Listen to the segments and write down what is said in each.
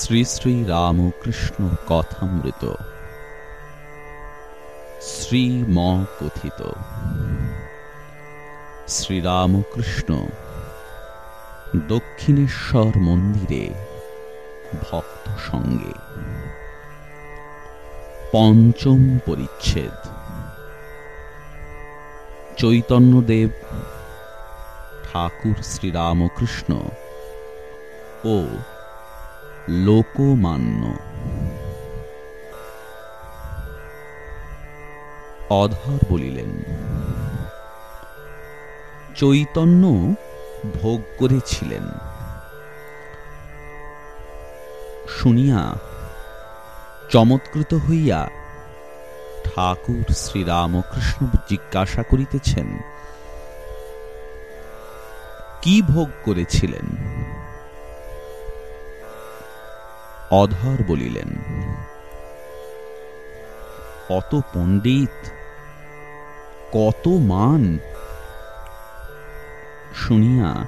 শ্রী শ্রী রামকৃষ্ণ কথামৃত। শ্রীম কথিত শ্রীরামকৃষ্ণ, দক্ষিণেশ্বর মন্দিরে ভক্ত সঙ্গে। পঞ্চম পরিচ্ছেদ। চৈতন্যদেব, ঠাকুর শ্রীরামকৃষ্ণ ও লোকমান্য। অধর বলিলেন, চৈতন্য ভোগ করেছিলেন। শুনিয়া চমৎকৃত হইয়া ঠাকুর শ্রীরামকৃষ্ণ জিজ্ঞাসা করিতেছেন, কি ভোগ করেছিলেন? অধর বলিলেন, কত পণ্ডিত, কত মান। শুনিয়া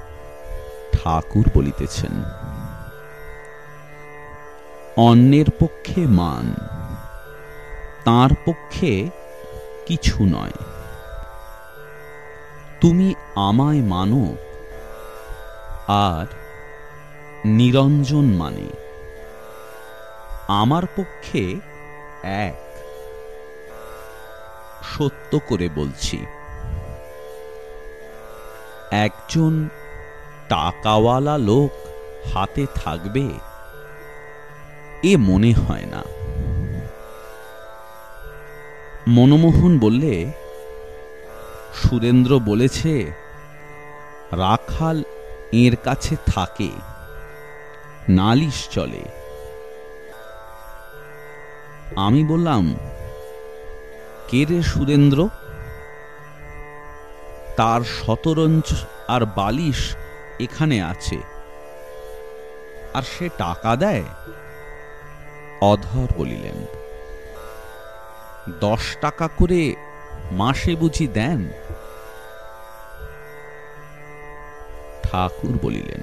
ঠাকুর বলিতেছেন, অন্যের পক্ষে মান, তার পক্ষে কিছু নয়। তুমি আমায় মানো, আর নিরঞ্জন মানে। আমার পক্ষে এক। সত্য করে বলছি, একজন টাকাওয়ালা লোক হাতে থাকবে, এ মনে হয় না। মনমোহন বললে, সুরেন্দ্র বলেছে, রাখাল এর কাছে থাকে, নালিশ চলে। আমি বললাম, কে রে সুরেন্দ্র তার শতরঞ্জ আর বালিশ এখানে আছে। আর সে টাকা দেয়? অধর বলিলেন, দশ টাকা করে মাসে বুঝি দেন? ঠাকুর বলিলেন,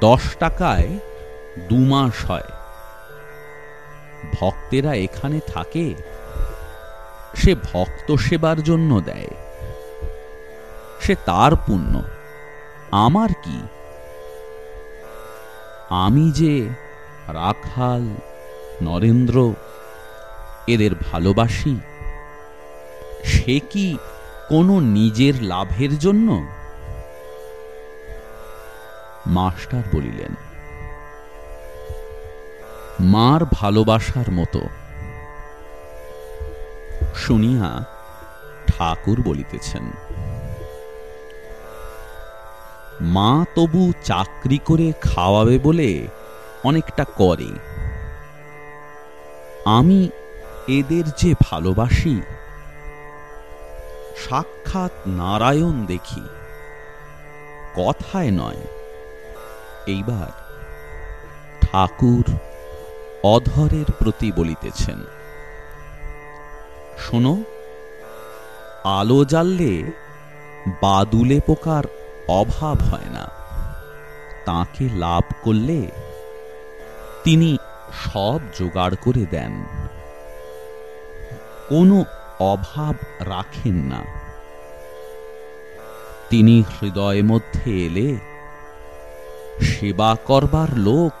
দশ টাকায় দু মাস হয়। ভক্তেরা এখানে থাকে? সে ভক্ত সেবার জন্য দেয়। সে তার পুণ্য। আমার কি? আমি যে রাখাল, নরেন্দ্র এদের ভালোবাসি, সে কি কোনো নিজের লাভের জন্য? মাস্টার বলিলেন মার ভালোবাসার মতো। শুনিয়া ঠাকুর বলিতেছেন, মা তবু চাকরি করে খাওয়াবে বলে অনেকটা করে। আমি এদের যে ভালোবাসি, সাক্ষাৎ নারায়ণ দেখি। কথায় নয়। এইবার ঠাকুর অধরের প্রতি বলিতেছেন। শোনো, আলো জ্বাললে বাদুলে পোকার অভাব হয় না। তাকে লাভ করলে তিনি সব জোগাড় করে দেন। কোনো অভাব রাখেন না। তিনি হৃদয় মধ্যে এলে সেবা করবার লোক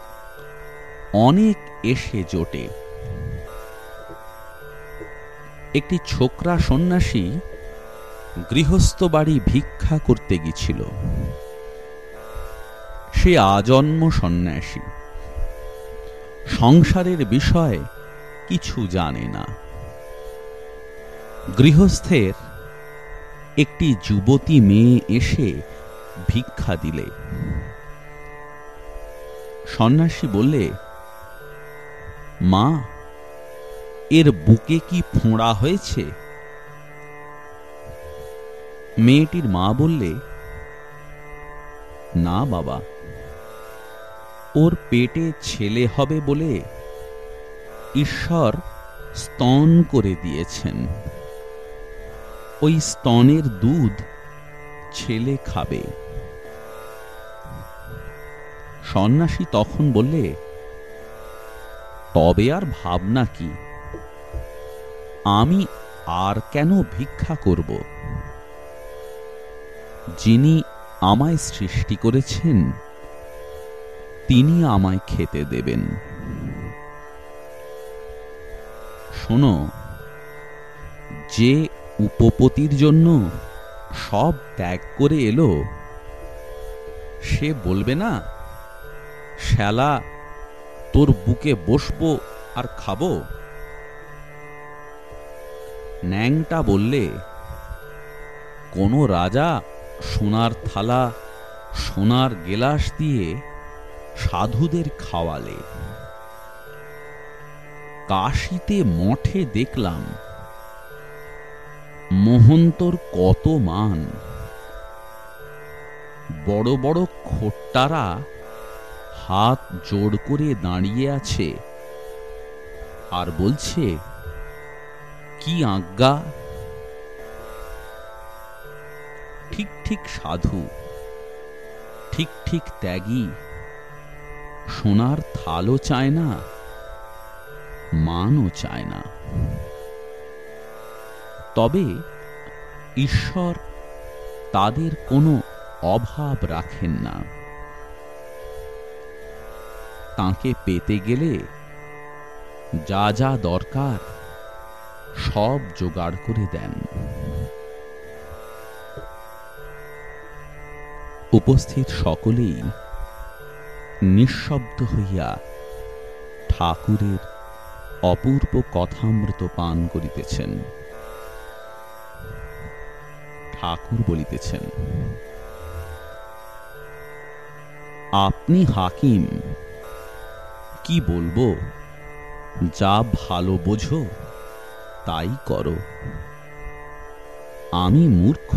অনেক এসে জোটে। একটি ছোকরা সন্ন্যাসী গৃহস্থ বাড়ি ভিক্ষা করতে গিয়েছিল। সে আজন্ম সন্ন্যাসী। সংসারের বিষয় কিছু জানে না। গৃহস্থের একটি যুবতী মেয়ে এসে ভিক্ষা দিলে। সন্ন্যাসী বললে মা, এর বুকে কি ফোঁড়া হয়েছে? মেয়েটির মা বললে, না বাবা, ওর পেটে ছেলে হবে বলে ঈশ্বর স্তন করে দিয়েছেন। ওই স্তনের দুধ ছেলে খাবে। সন্ন্যাসী তখন বললে তবে আর ভাবনা কি? আমি আর কেন ভিক্ষা করব? যিনি আমায় সৃষ্টি করেছেন, তিনি আমায় খেতে দেবেন। শোনো, যে উপপতির জন্য সব ত্যাগ করে এলো, সে বলবে না, শ্যালা তোর বুকে বসবো আর খাব? ন্যাংটা বললে, কোনো রাজা সোনার থালা, সোনার গেলাস দিয়ে সাধুদের খাওয়ালে। কাশিতে মঠে দেখলাম, মোহন্তর কত মান। বড় বড় খোট্টারা হাত জোড় করে দাঁড়িয়ে আছে আর বলছে, কি আজ্ঞা? ঠিক ঠিক সাধু, ঠিক ঠিক ত্যাগী, সোনার থালও চায় না, মানও চায় না। তবে ঈশ্বর তাদের কোনো অভাব রাখেন না। তাকে পেতে গেলে যা যা দরকার সব জোগাড় করে দেন। উপস্থিত সকলেই নিঃশব্দ হইয়া ঠাকুরের অপূর্ব কথামৃত পান করিতেছেন। ঠাকুর বলিতেছেন, আপনি হাকিম কি বলব? যা ভালো বোঝো, তাই করো। আমি মূর্খ।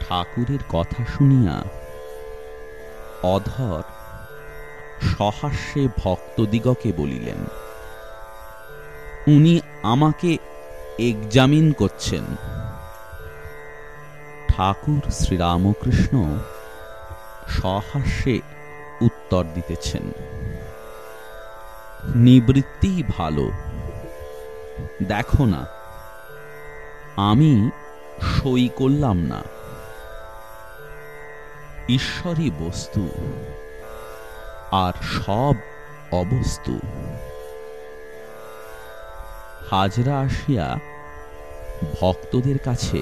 ঠাকুরের কথা শুনিয়া অধর সহাস্যে ভক্তদিগকে বলিলেন, উনি আমাকে এক্সামিন করছেন। ঠাকুর শ্রীরামকৃষ্ণ সহাস্যে উত্তর দিতেছেন। নিবৃত্তি ভালো। দেখো না, আমি সই করলাম না। ঈশ্বরই বস্তু, আর সব অবস্তু। হাজরা আসিয়া ভক্তদের কাছে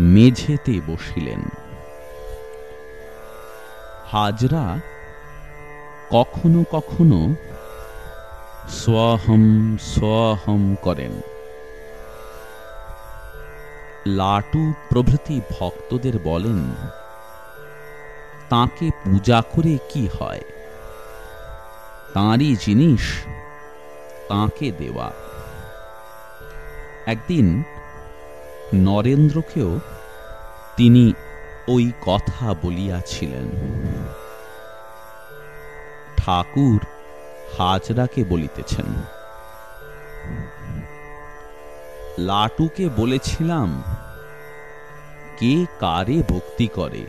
মেঝেতে বসিলেন। হাজরা কখনো কখনো স্বহম স্বহম করেন। লাটু প্রভৃতি ভক্তদের বলেন, তাকে পূজা করে কি হয়? তাঁরই জিনিস তাকে দেওয়া। একদিন নরেন্দ্রকেও তিনি ওই কথা বলিয়াছিলেন, ঠাকুর হাজরাকে বলিতেছেন, লাটুকে বলেছিলাম, কে কারে ভক্তি করে?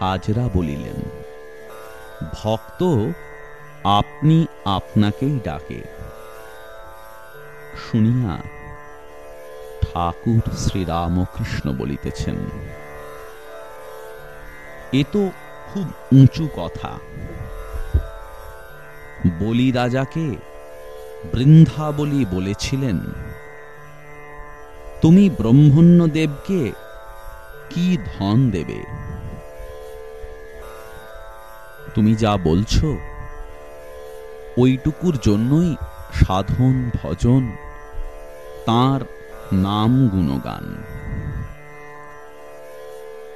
হাজরা বলিলেন, ভক্ত আপনি আপনাকেই ডাকে। শুনিয়া ঠাকুর শ্রীরামকৃষ্ণ বলিতেছেন, এ তো খুব উঁচু কথা। বলি রাজাকে, বৃন্দাবলী বলেছিলেন। তুমি ব্রহ্মণ্যদেবকে কি ধন দেবে? তুমি যা বলছো, ওইটুকুর জন্যই সাধন ভজন, তার নাম গুণগান।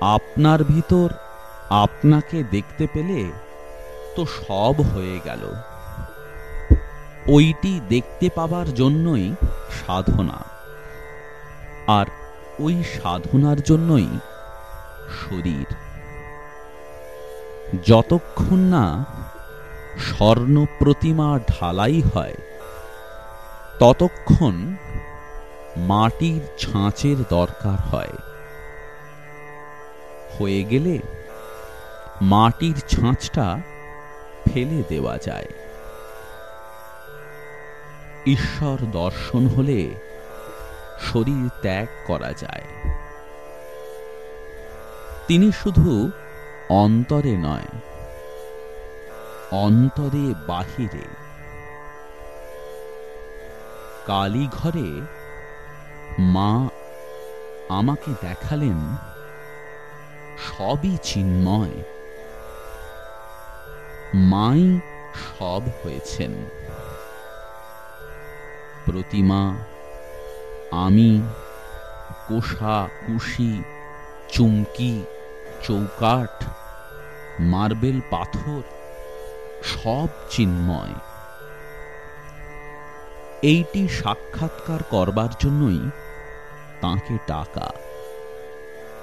আপনার ভিতর আপনাকে দেখতে পেলে তো সব হয়ে গেল। ওইটি দেখতে পাবার জন্যই সাধনা। আর ওই সাধনার জন্যই শরীর। যতক্ষণ না স্বর্ণ প্রতিমা ঢালাই হয়, ততক্ষণ মাটির ছাঁচের দরকার হয়। হয়ে গেলে মাটির ছাঁচটা ফেলে দেওয়া যায়। ঈশ্বর দর্শন হলে শরীর ত্যাগ করা যায়। তিনি শুধু অন্তরে নয়, অন্তরে বাহিরে। কালীঘরে মা আমাকে দেখালেন, সবই চিন্ময়। মাই সব হয়েছেন। প্রতিমা, আমি কোষা, কুশি, চুমকি, চৌকাঠ, মার্বেল পাথর, সব চিন্ময়। এইটি সাক্ষাৎকার করবার জন্যই তাকে ডাকা।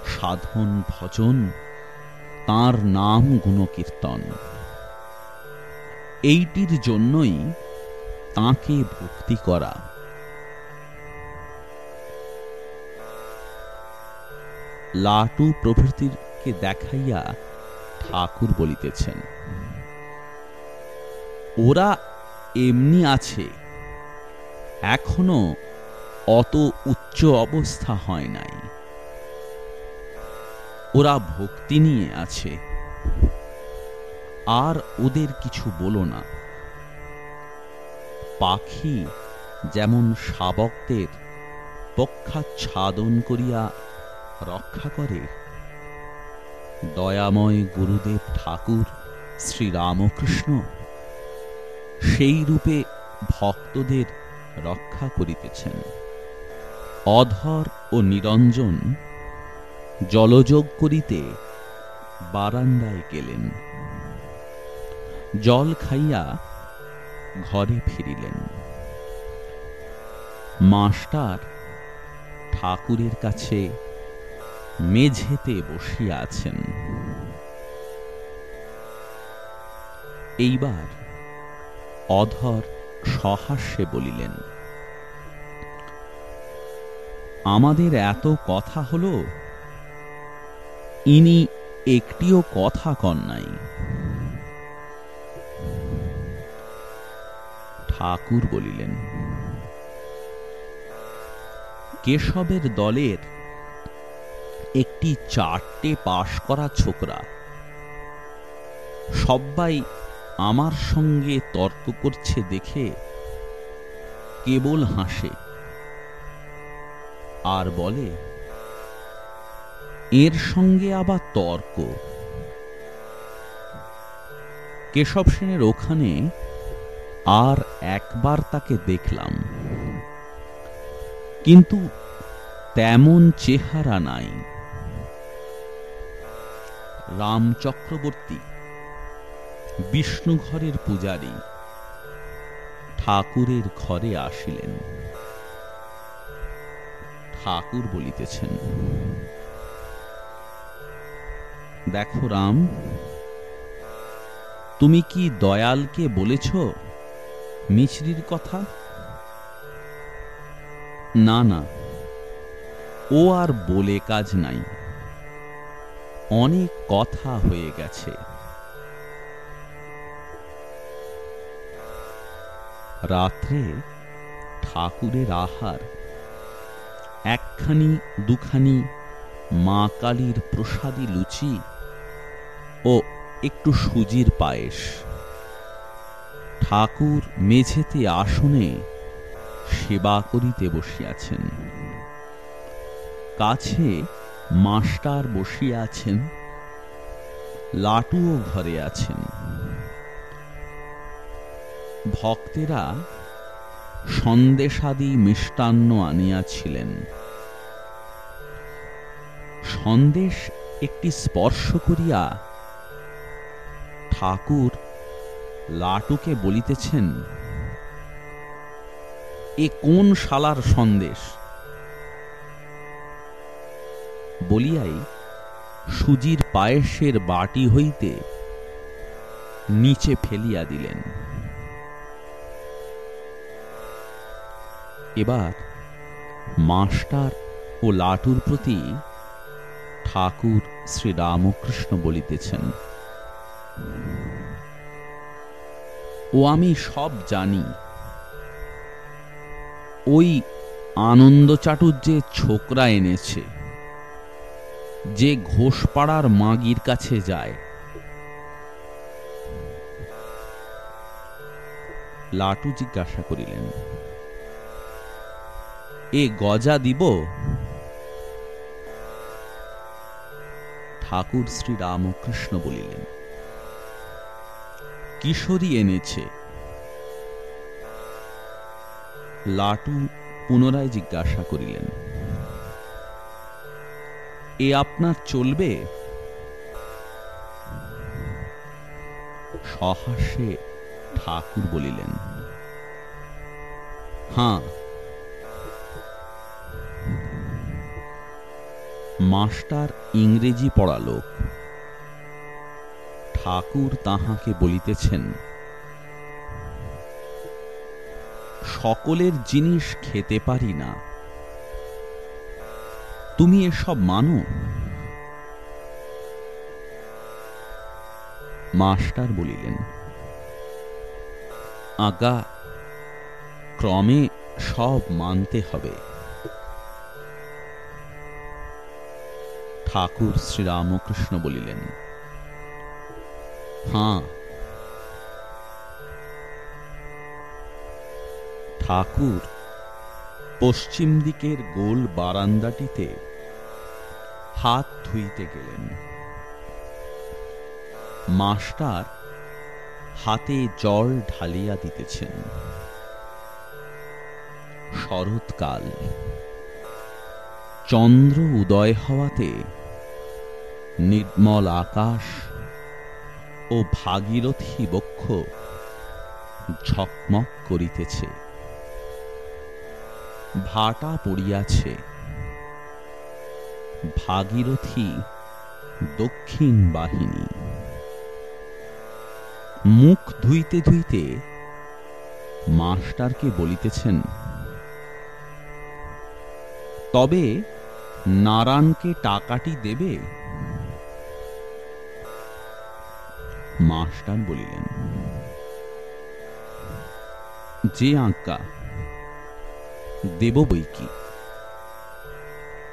সাধন ভজন, তার নাম গুণকীর্তন। এইটির জন্যই তাকে ভক্তি করা। লাটু প্রভৃতিকে দেখাইয়া ঠাকুর বলিতেছেন, ওরা এমনি আছে, এখনও অত উচ্চ অবস্থা হয় নাই। ওরা ভক্তি নিয়ে আছে, আর ওদের কিছু বলো না। পাখি যেমন শাবকদের পক্ষাচ্ছাদন করিয়া রক্ষা করে। দয়াময় গুরুদেব ঠাকুর শ্রীরামকৃষ্ণ সেই রূপে ভক্তদের রক্ষা করিতেছেন। অধর ও নিরঞ্জন জলযোগ করিতে বারান্দায় গেলেন। জল খাইয়া ঘরে ফিরিলেন। মাস্টার ঠাকুরের কাছে মেঝেতে বসিয়া আছেন। এইবার অধর সহাস্যে বলিলেন, আমাদের এত কথা হলো, ইনি একটিও কথা কন নাই। ঠাকুর বলিলেন, কেশবের দলের একটি চারটে পাশ করা ছোকরা সবাই আমার সঙ্গে তর্ক করছে দেখে কেবল হাসে আর বলে, এর সঙ্গে আবার তর্ক। কেশব সেনের ওখানে আর একবার তাকে দেখলাম। কিন্তু তেমন চেহারা নাই। রাম চক্রবর্তী বিষ্ণু ঘরের পূজারী, ঠাকুরের ঘরে আসিলেন। ঠাকুর বলিতেছেন, দেখো রাম, তুমি কি দয়ালকে বলেছ মিছরির কথা? না না, ও আর বলে কাজ নাই। অনেক কথা হয়ে গেছে। রাত্রে ঠাকুরের আহার, একখানি, দুখানি মা কালীর প্রসাদী লুচি ও একটু সুজির পায়েস। ঠাকুর মেঝেতে আসনে সেবা করিতে বসিয়াছেন। কাছে মাস্টার বসিয়া আছেন লাটুও ঘরে আছেন। ভক্তেরা সন্দেশাদি মিষ্টান্ন আনিয়াছিলেন। সন্দেশ একটি স্পর্শ করিয়া ঠাকুর লাটুকে বলিতেছেন, এ কোন শালার সন্দেশ? বলিয়াই সুজির পায়েসের বাটি হইতে নিচে ফেলিয়া দিলেন। এবার মাস্টার ও লাটুর প্রতি ঠাকুর শ্রীরামকৃষ্ণ বলিতেছেন ও আমি সব জানি। ওই আনন্দ চাটুর যে ছোকরা এনেছে। যে ঘোষপাড়ার মাগির কাছে যায়। লাটু জিজ্ঞাসা করিলেন, এ গজা দিব? ঠাকুর শ্রী রামকৃষ্ণ বলিলেন কিশোরী এনেছে। লাটু পুনরায় জিজ্ঞাসা করিলেন, এ আপনার চলবে? সহাস্যে ঠাকুর বলিলেন হাঁ মাস্টার ইংরেজি পড়ালোক ঠাকুর তাহাকে বলিতেছেন, সকলের জিনিস খেতে পারি না। তুমি এসব মানো? মাস্টার বলিলেন আজ্ঞা ক্রমে সব মানতে হবে। ঠাকুর শ্রীরামকৃষ্ণ বলিলেন হাঁ ঠাকুর পশ্চিম দিকের গোল বারান্দাটিতে হাত ধুইতে গেলেন মাস্টার হাতে জল ঢালিয়া দিতেছেন শরৎকাল চন্দ্র উদয় হওয়াতে নির্মল আকাশ ও ভাগীরথী বক্ষ ঝকমক করিতেছে। ভাটা পড়িয়াছে। ভাগীরথী দক্ষিণ বাহিনী। মুখ ধুইতে ধুইতে মাস্টারকে বলিতেছেন, তবে নারায়ণকে টাকাটি দেবে? মাস্টার বলিলেন যে আজ্ঞা দেব বই কি